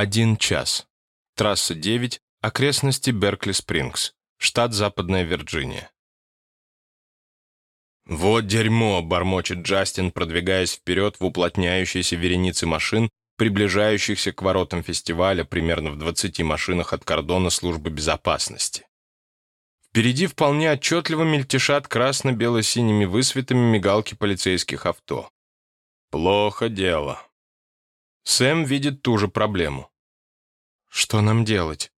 Один час. Трасса 9, окрестности Беркли-Спрингс, штат Западная Вирджиния. «Вот дерьмо!» — бормочет Джастин, продвигаясь вперед в уплотняющейся веренице машин, приближающихся к воротам фестиваля примерно в 20 машинах от кордона службы безопасности. Впереди вполне отчетливо мельтешат красно-бело-синими высветами мигалки полицейских авто. Плохо дело. Сэм видит ту же проблему. Что нам делать?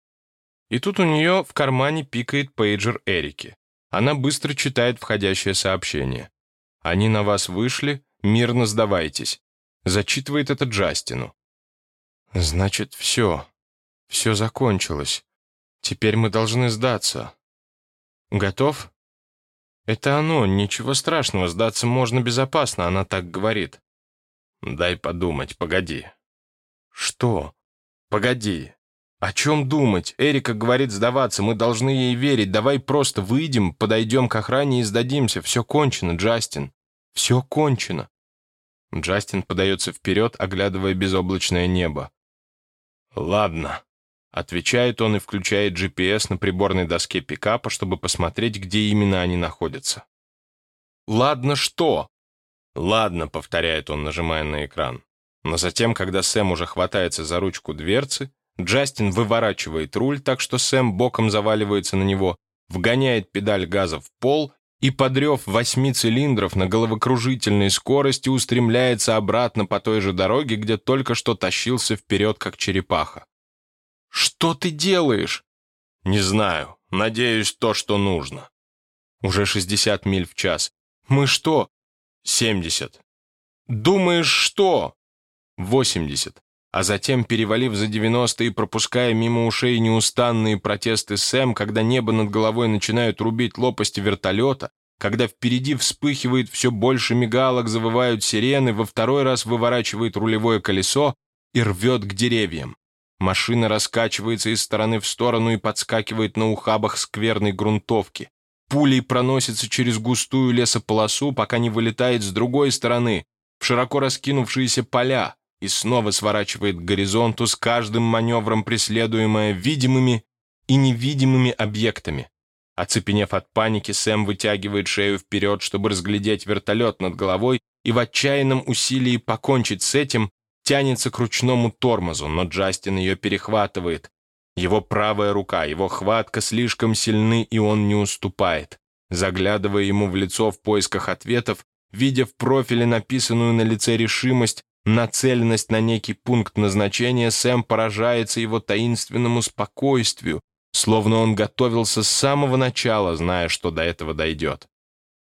И тут у нее в кармане пикает пейджер Эрики. Она быстро читает входящее сообщение. «Они на вас вышли, мирно сдавайтесь». Зачитывает это Джастину. «Значит, все. Все закончилось. Теперь мы должны сдаться. Готов?» «Это оно, ничего страшного, сдаться можно безопасно», она так говорит. «Дай подумать, погоди». «Что?» «Погоди. «О чем думать? Эрика говорит сдаваться, мы должны ей верить. Давай просто выйдем, подойдем к охране и сдадимся. Все кончено, Джастин. Все кончено». Джастин подается вперед, оглядывая безоблачное небо. «Ладно», — отвечает он и включает GPS на приборной доске пикапа, чтобы посмотреть, где именно они находятся. «Ладно, что?» «Ладно», — повторяет он, нажимая на экран. Но затем, когда Сэм уже хватается за ручку дверцы, Джастин выворачивает руль так, что Сэм боком заваливается на него, вгоняет педаль газа в пол и, подрев восьми цилиндров на головокружительной скорости, устремляется обратно по той же дороге, где только что тащился вперед, как черепаха. «Что ты делаешь?» «Не знаю. Надеюсь, то, что нужно». «Уже 60 миль в час. Мы что?» «70». «Думаешь, что?» «80» а затем, перевалив за 90 и пропуская мимо ушей неустанные протесты Сэм, когда небо над головой начинают рубить лопасти вертолета, когда впереди вспыхивает все больше мигалок, завывают сирены, во второй раз выворачивает рулевое колесо и рвет к деревьям. Машина раскачивается из стороны в сторону и подскакивает на ухабах скверной грунтовки. Пулей проносится через густую лесополосу, пока не вылетает с другой стороны, в широко раскинувшиеся поля, и снова сворачивает к горизонту с каждым маневром, преследуемая видимыми и невидимыми объектами. Оцепенев от паники, Сэм вытягивает шею вперед, чтобы разглядеть вертолет над головой, и в отчаянном усилии покончить с этим тянется к ручному тормозу, но Джастин ее перехватывает. Его правая рука, его хватка слишком сильны, и он не уступает. Заглядывая ему в лицо в поисках ответов, видя в профиле написанную на лице решимость, нацеленность на некий пункт назначения, Сэм поражается его таинственному спокойствию, словно он готовился с самого начала, зная, что до этого дойдет.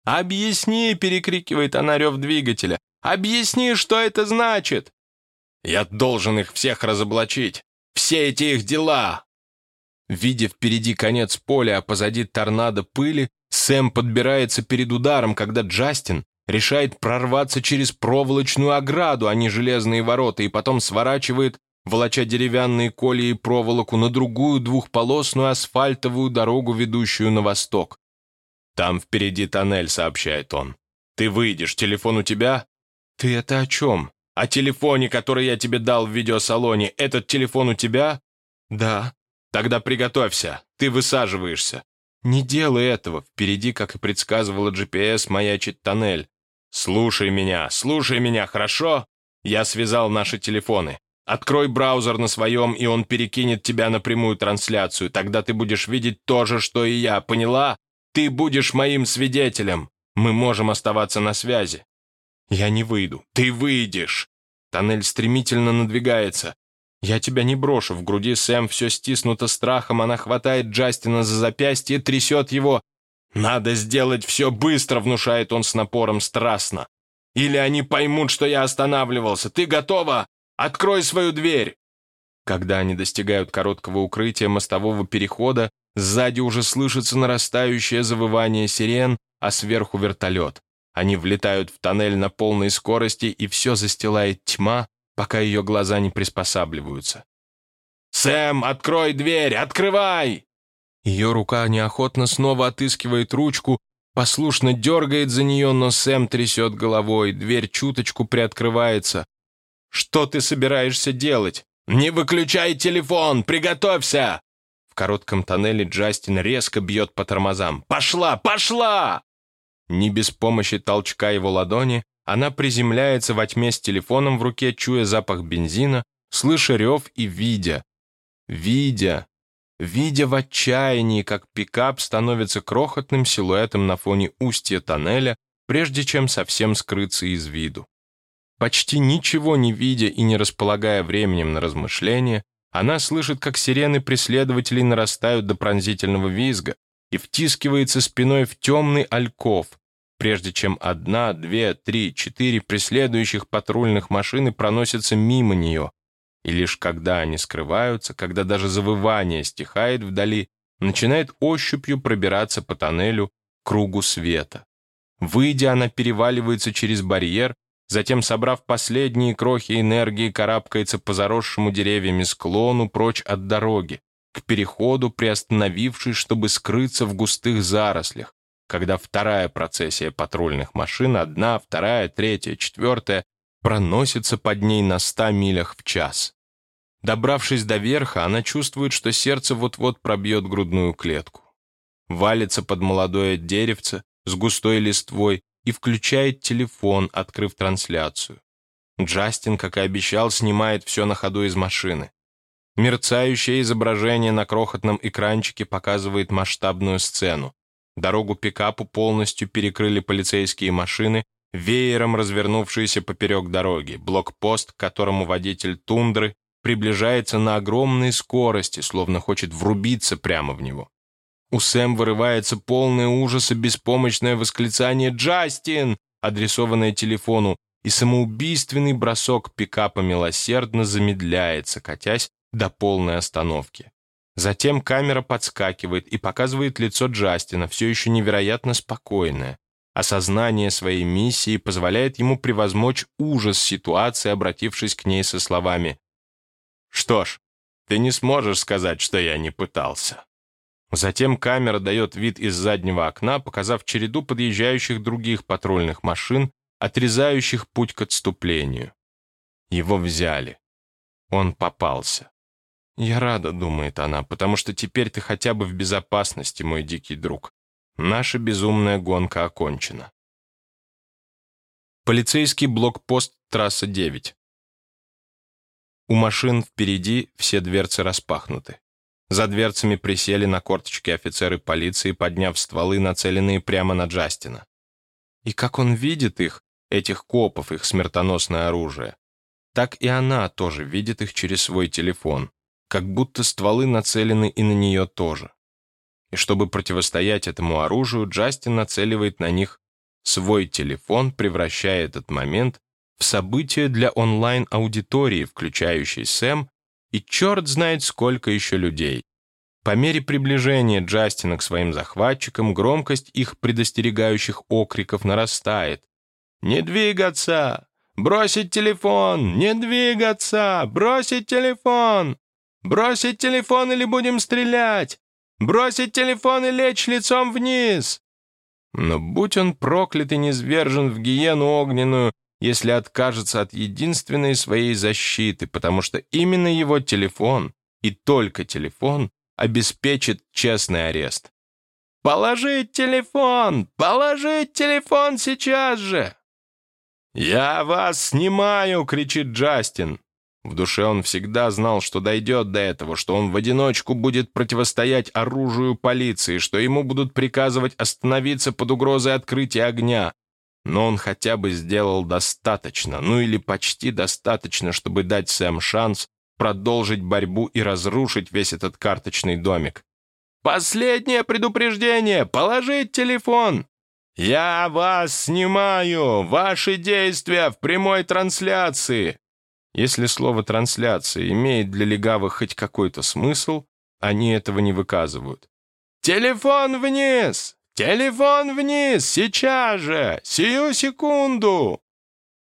«Объясни!» — перекрикивает она рев двигателя. «Объясни, что это значит!» «Я должен их всех разоблачить! Все эти их дела!» Видя впереди конец поля, а позади торнадо пыли, Сэм подбирается перед ударом, когда Джастин решает прорваться через проволочную ограду, а не железные ворота, и потом сворачивает, волоча деревянные колеи и проволоку, на другую двухполосную асфальтовую дорогу, ведущую на восток. «Там впереди тоннель», — сообщает он. «Ты выйдешь, телефон у тебя?» «Ты это о чем?» «О телефоне, который я тебе дал в видеосалоне. Этот телефон у тебя?» «Да». «Тогда приготовься, ты высаживаешься». «Не делай этого. Впереди, как и предсказывала GPS, маячит тоннель. «Слушай меня, слушай меня, хорошо? Я связал наши телефоны. Открой браузер на своем, и он перекинет тебя на прямую трансляцию. Тогда ты будешь видеть то же, что и я, поняла? Ты будешь моим свидетелем. Мы можем оставаться на связи». «Я не выйду. Ты выйдешь!» Тоннель стремительно надвигается. «Я тебя не брошу». В груди Сэм все стиснуто страхом. Она хватает Джастина за запястье, трясет его. «Надо сделать все быстро», — внушает он с напором страстно. «Или они поймут, что я останавливался. Ты готова? Открой свою дверь!» Когда они достигают короткого укрытия мостового перехода, сзади уже слышится нарастающее завывание сирен, а сверху вертолет. Они влетают в тоннель на полной скорости, и все застилает тьма, пока ее глаза не приспосабливаются. «Сэм, открой дверь! Открывай!» Ее рука неохотно снова отыскивает ручку, послушно дергает за нее, но Сэм трясет головой, дверь чуточку приоткрывается. «Что ты собираешься делать?» «Не выключай телефон! Приготовься!» В коротком тоннеле Джастин резко бьет по тормозам. «Пошла! Пошла!» Не без помощи толчка его ладони она приземляется во тьме с телефоном в руке, чуя запах бензина, слыша рев и видя. Видя. Видя в отчаянии, как пикап становится крохотным силуэтом на фоне устья тоннеля, прежде чем совсем скрыться из виду. Почти ничего не видя и не располагая временем на размышления, она слышит, как сирены преследователей нарастают до пронзительного визга и втискивается спиной в темный альков, прежде чем одна, две, три, четыре преследующих патрульных машины проносятся мимо нее. И лишь когда они скрываются, когда даже завывание стихает вдали, начинает ощупью пробираться по тоннелю кругу света. Выйдя, она переваливается через барьер, затем, собрав последние крохи энергии, карабкается по заросшему деревьями склону прочь от дороги, к переходу, приостановившись, чтобы скрыться в густых зарослях, когда вторая процессия патрульных машин, одна, вторая, третья, четвертая, проносится под ней на ста милях в час. Добравшись до верха, она чувствует, что сердце вот-вот пробьет грудную клетку. Валится под молодое деревце с густой листвой и включает телефон, открыв трансляцию. Джастин, как и обещал, снимает все на ходу из машины. Мерцающее изображение на крохотном экранчике показывает масштабную сцену. Дорогу пикапу полностью перекрыли полицейские машины, веером развернувшиеся поперек дороги, блокпост, к которому водитель тундры приближается на огромной скорости, словно хочет врубиться прямо в него. У Сэм вырывается полное ужаса беспомощное восклицание «Джастин!», адресованное телефону, и самоубийственный бросок пикапа милосердно замедляется, катясь до полной остановки. Затем камера подскакивает и показывает лицо Джастина, все еще невероятно спокойное. Осознание своей миссии позволяет ему превозмочь ужас ситуации, обратившись к ней со словами «Что ж, ты не сможешь сказать, что я не пытался». Затем камера дает вид из заднего окна, показав череду подъезжающих других патрульных машин, отрезающих путь к отступлению. Его взяли. Он попался. «Я рада», — думает она, «потому что теперь ты хотя бы в безопасности, мой дикий друг. Наша безумная гонка окончена». Полицейский блокпост, трасса 9. У машин впереди все дверцы распахнуты. За дверцами присели на корточки офицеры полиции, подняв стволы, нацеленные прямо на Джастина. И как он видит их, этих копов, их смертоносное оружие, так и она тоже видит их через свой телефон как будто стволы нацелены и на нее тоже. И чтобы противостоять этому оружию, Джастин нацеливает на них свой телефон, превращая этот момент в событие для онлайн-аудитории, включающей Сэм, и черт знает сколько еще людей. По мере приближения Джастина к своим захватчикам, громкость их предостерегающих окриков нарастает. «Не двигаться! Бросить телефон! Не двигаться! Бросить телефон!» «Бросить телефон или будем стрелять! Бросить телефон и лечь лицом вниз!» Но будь он проклят и низвержен в гиену огненную, если откажется от единственной своей защиты, потому что именно его телефон, и только телефон, обеспечит честный арест. «Положить телефон! Положить телефон сейчас же!» «Я вас снимаю!» — кричит Джастин. В душе он всегда знал, что дойдет до этого, что он в одиночку будет противостоять оружию полиции, что ему будут приказывать остановиться под угрозой открытия огня. Но он хотя бы сделал достаточно, ну или почти достаточно, чтобы дать Сэм шанс продолжить борьбу и разрушить весь этот карточный домик. «Последнее предупреждение! Положить телефон!» «Я вас снимаю! Ваши действия в прямой трансляции!» Если слово «трансляция» имеет для легавых хоть какой-то смысл, они этого не выказывают. «Телефон вниз! Телефон вниз! Сейчас же! Сию секунду!»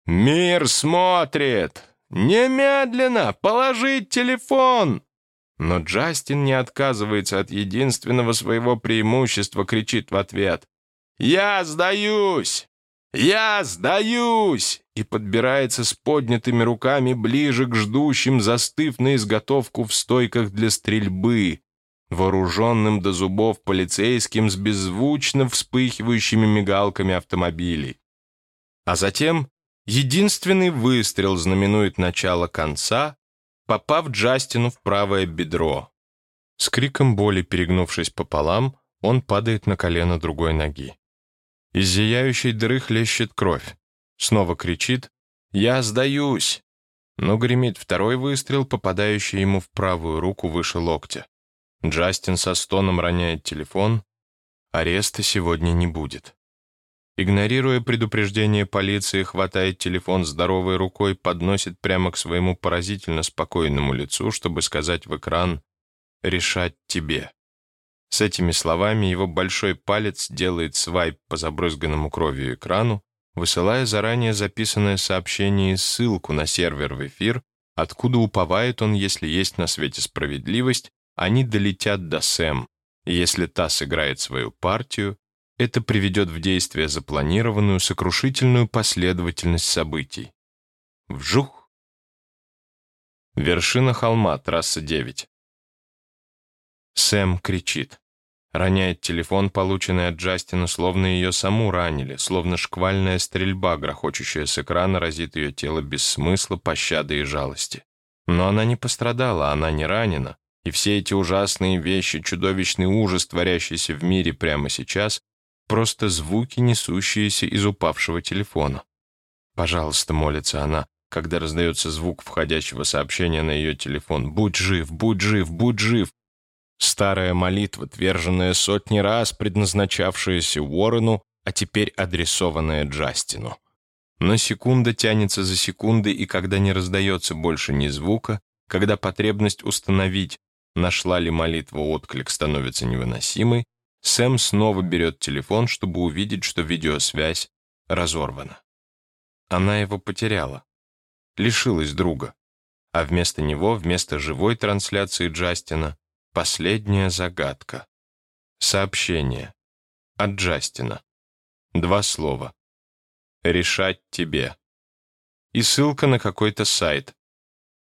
«Мир смотрит! Немедленно! Положить телефон!» Но Джастин не отказывается от единственного своего преимущества, кричит в ответ. «Я сдаюсь! «Я сдаюсь!» и подбирается с поднятыми руками ближе к ждущим, застыв на изготовку в стойках для стрельбы, вооруженным до зубов полицейским с беззвучно вспыхивающими мигалками автомобилей. А затем единственный выстрел знаменует начало конца, попав Джастину в правое бедро. С криком боли, перегнувшись пополам, он падает на колено другой ноги. Из зияющей дыры хлещет кровь. Снова кричит «Я сдаюсь!» Но гремит второй выстрел, попадающий ему в правую руку выше локтя. Джастин со стоном роняет телефон. Ареста сегодня не будет. Игнорируя предупреждение полиции, хватает телефон здоровой рукой, подносит прямо к своему поразительно спокойному лицу, чтобы сказать в экран «решать тебе». С этими словами его большой палец делает свайп по забрызганному кровью экрану, высылая заранее записанное сообщение и ссылку на сервер в эфир, откуда уповает он, если есть на свете справедливость, они долетят до Сэм, если та сыграет свою партию, это приведет в действие запланированную сокрушительную последовательность событий. Вжух! Вершина холма, трасса 9. Сэм кричит. Роняет телефон, полученный от Джастина, словно ее саму ранили, словно шквальная стрельба, грохочущая с экрана, разит ее тело без смысла, пощады и жалости. Но она не пострадала, она не ранена, и все эти ужасные вещи, чудовищный ужас, творящийся в мире прямо сейчас, просто звуки, несущиеся из упавшего телефона. «Пожалуйста», — молится она, когда раздается звук входящего сообщения на ее телефон. «Будь жив, будь жив, будь жив!» Старая молитва, тверженная сотни раз, предназначавшаяся Уоррену, а теперь адресованная Джастину. Но секунда тянется за секундой, и когда не раздается больше ни звука, когда потребность установить, нашла ли молитва отклик, становится невыносимой, Сэм снова берет телефон, чтобы увидеть, что видеосвязь разорвана. Она его потеряла, лишилась друга, а вместо него, вместо живой трансляции Джастина, Последняя загадка. Сообщение. От Джастина. Два слова. Решать тебе. И ссылка на какой-то сайт.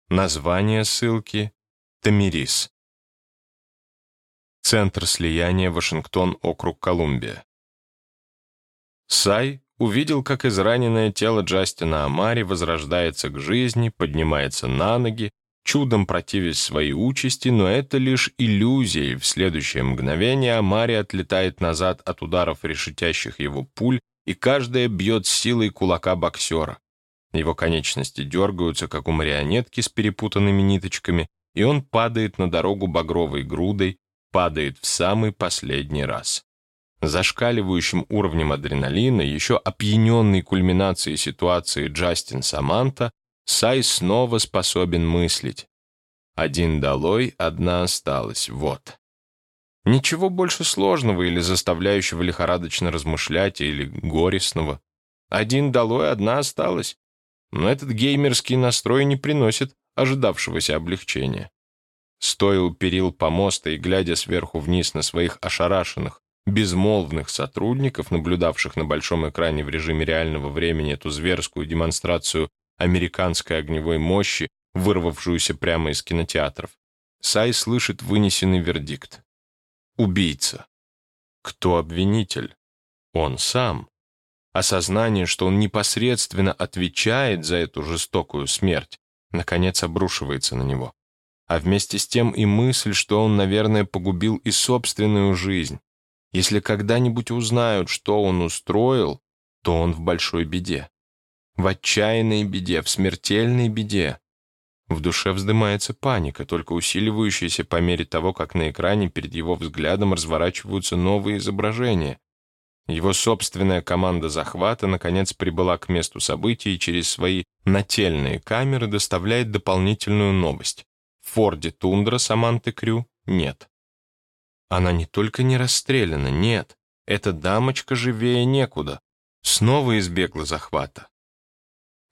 Название ссылки — Тамирис. Центр слияния Вашингтон, округ Колумбия. Сай увидел, как израненное тело Джастина Амари возрождается к жизни, поднимается на ноги, чудом противясь своей участи, но это лишь иллюзия, и в следующее мгновение Амари отлетает назад от ударов решетящих его пуль, и каждая бьет силой кулака боксера. Его конечности дергаются, как у марионетки с перепутанными ниточками, и он падает на дорогу багровой грудой, падает в самый последний раз. Зашкаливающим уровнем адреналина, еще опьяненный кульминацией ситуации Джастин Саманта, Сай снова способен мыслить. Один долой, одна осталась, вот. Ничего больше сложного или заставляющего лихорадочно размышлять, или горестного. Один долой, одна осталась. Но этот геймерский настрой не приносит ожидавшегося облегчения. Стоя у перил помоста и глядя сверху вниз на своих ошарашенных, безмолвных сотрудников, наблюдавших на большом экране в режиме реального времени эту зверскую демонстрацию американской огневой мощи, вырвавшуюся прямо из кинотеатров. Сай слышит вынесенный вердикт. Убийца. Кто обвинитель? Он сам. Осознание, что он непосредственно отвечает за эту жестокую смерть, наконец обрушивается на него. А вместе с тем и мысль, что он, наверное, погубил и собственную жизнь. Если когда-нибудь узнают, что он устроил, то он в большой беде в отчаянной беде, в смертельной беде. В душе вздымается паника, только усиливающаяся по мере того, как на экране перед его взглядом разворачиваются новые изображения. Его собственная команда захвата наконец прибыла к месту событий и через свои нательные камеры доставляет дополнительную новость. Форде Тундра Саманты Крю нет. Она не только не расстреляна, нет, эта дамочка живее некуда. Снова избегла захвата.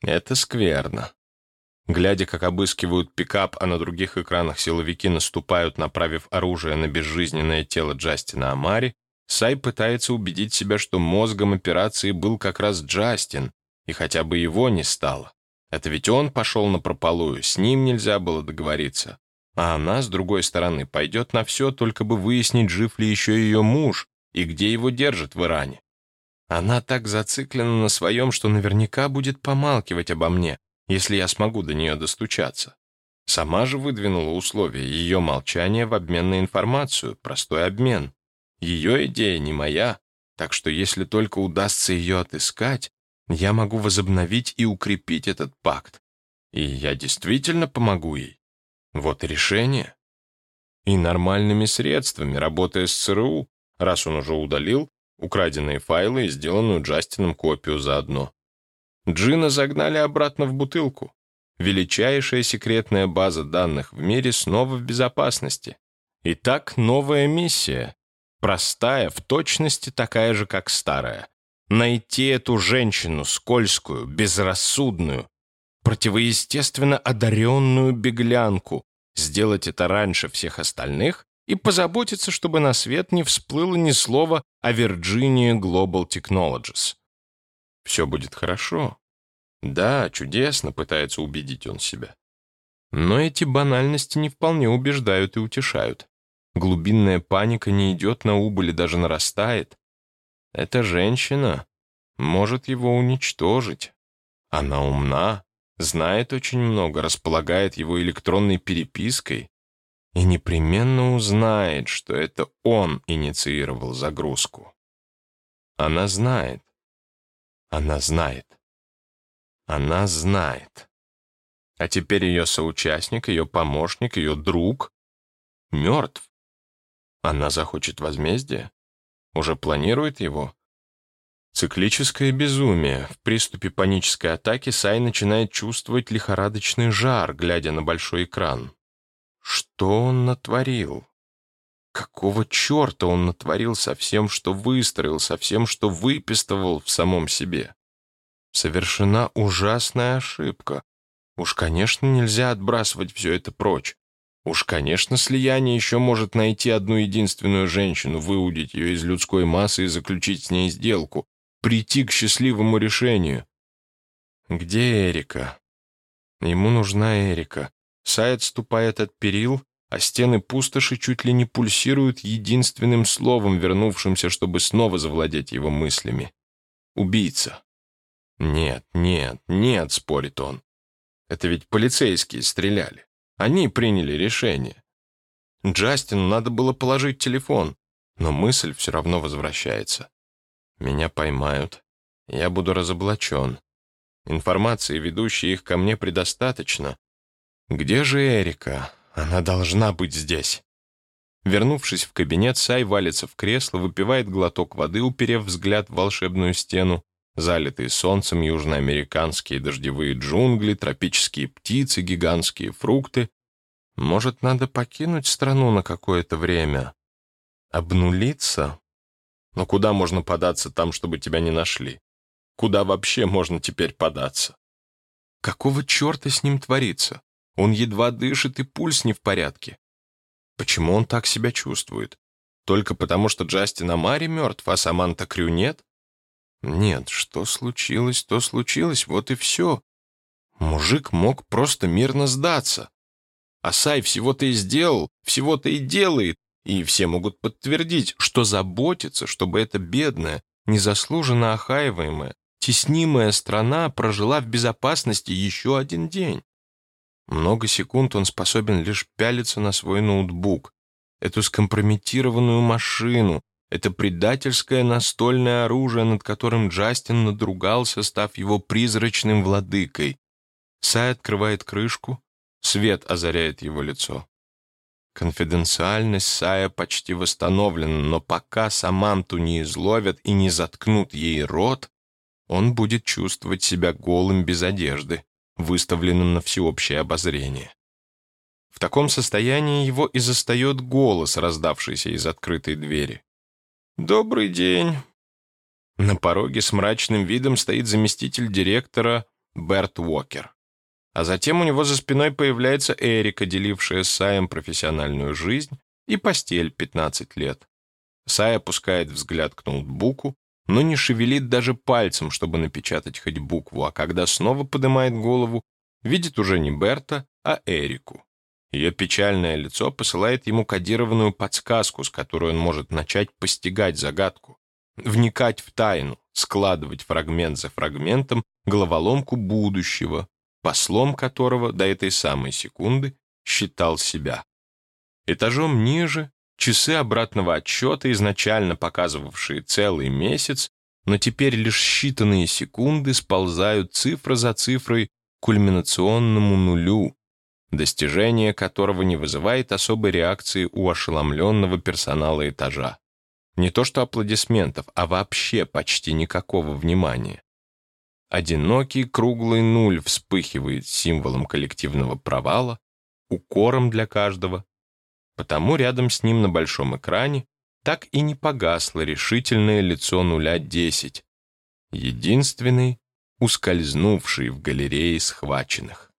Это скверно. Глядя, как обыскивают пикап, а на других экранах силовики наступают, направив оружие на безжизненное тело Джастина Амари, Сай пытается убедить себя, что мозгом операции был как раз Джастин, и хотя бы его не стало. Это ведь он пошел на прополую, с ним нельзя было договориться. А она, с другой стороны, пойдет на все, только бы выяснить, жив ли еще ее муж и где его держат в Иране. Она так зациклена на своем, что наверняка будет помалкивать обо мне, если я смогу до нее достучаться. Сама же выдвинула условия ее молчания в обмен на информацию, простой обмен. Ее идея не моя, так что если только удастся ее отыскать, я могу возобновить и укрепить этот пакт. И я действительно помогу ей. Вот и решение. И нормальными средствами, работая с ЦРУ, раз он уже удалил украденные файлы и сделанную Джастином копию заодно. Джина загнали обратно в бутылку. Величайшая секретная база данных в мире снова в безопасности. Итак, новая миссия. Простая, в точности такая же, как старая. Найти эту женщину, скользкую, безрассудную, противоестественно одаренную беглянку, сделать это раньше всех остальных и позаботиться, чтобы на свет не всплыло ни слова о Virginia Global Technologies. Все будет хорошо. Да, чудесно, пытается убедить он себя. Но эти банальности не вполне убеждают и утешают. Глубинная паника не идет на убыль и даже нарастает. Эта женщина может его уничтожить. Она умна, знает очень много, располагает его электронной перепиской и непременно узнает, что это он инициировал загрузку. Она знает, она знает. Она знает. А теперь ее соучастник, ее помощник, ее друг мертв. Она захочет возмездия? Уже планирует его? Циклическое безумие. В приступе панической атаки Сай начинает чувствовать лихорадочный жар, глядя на большой экран. Что он натворил? Какого черта он натворил со всем, что выстроил, со всем, что выпистывал в самом себе? Совершена ужасная ошибка. Уж, конечно, нельзя отбрасывать все это прочь. Уж, конечно, слияние еще может найти одну единственную женщину, выудить ее из людской массы и заключить с ней сделку, прийти к счастливому решению. Где Эрика? Ему нужна Эрика. Сайт ступает от перил, а стены пустоши чуть ли не пульсируют единственным словом, вернувшимся, чтобы снова завладеть его мыслями. Убийца. Нет, нет, нет, спорит он. Это ведь полицейские стреляли. Они приняли решение. Джастину надо было положить телефон, но мысль все равно возвращается. Меня поймают, я буду разоблачен. Информации, ведущей их ко мне, предостаточно. Где же Эрика? Она должна быть здесь. Вернувшись в кабинет, Сай валится в кресло, выпивает глоток воды, уперев взгляд в волшебную стену. Залитые солнцем южноамериканские дождевые джунгли, тропические птицы, гигантские фрукты. Может, надо покинуть страну на какое-то время? Обнулиться? Но куда можно податься там, чтобы тебя не нашли? Куда вообще можно теперь податься? Какого черта с ним творится? Он едва дышит, и пульс не в порядке. Почему он так себя чувствует? Только потому, что Джастин Амари мертв, а Саманта Крю нет? Нет, что случилось, то случилось, вот и все. Мужик мог просто мирно сдаться. А Сай всего-то и сделал, всего-то и делает, и все могут подтвердить, что заботится, чтобы эта бедная, незаслуженно охаиваемая, теснимая страна прожила в безопасности еще один день. Много секунд он способен лишь пялиться на свой ноутбук, эту скомпрометированную машину, это предательское настольное оружие, над которым Джастин надругался, став его призрачным владыкой. Сай открывает крышку, свет озаряет его лицо. Конфиденциальность Сая почти восстановлена, но пока Саманту не изловят и не заткнут ей рот, он будет чувствовать себя голым без одежды выставленным на всеобщее обозрение. В таком состоянии его и застает голос, раздавшийся из открытой двери. «Добрый день!» На пороге с мрачным видом стоит заместитель директора Берт Уокер. А затем у него за спиной появляется Эрика, делившая с Саем профессиональную жизнь и постель 15 лет. Сай опускает взгляд к ноутбуку, но не шевелит даже пальцем, чтобы напечатать хоть букву, а когда снова поднимает голову, видит уже не Берта, а Эрику. Ее печальное лицо посылает ему кодированную подсказку, с которой он может начать постигать загадку, вникать в тайну, складывать фрагмент за фрагментом головоломку будущего, послом которого до этой самой секунды считал себя. Этажом ниже часы обратного отсчета, изначально показывавшие целый месяц, но теперь лишь считанные секунды сползают цифра за цифрой к кульминационному нулю, достижение которого не вызывает особой реакции у ошеломленного персонала этажа. Не то что аплодисментов, а вообще почти никакого внимания. Одинокий круглый нуль вспыхивает символом коллективного провала, укором для каждого. Потому рядом с ним на большом экране так и не погасло решительное лицо нуля 10, единственный, ускользнувший в галерее схваченных.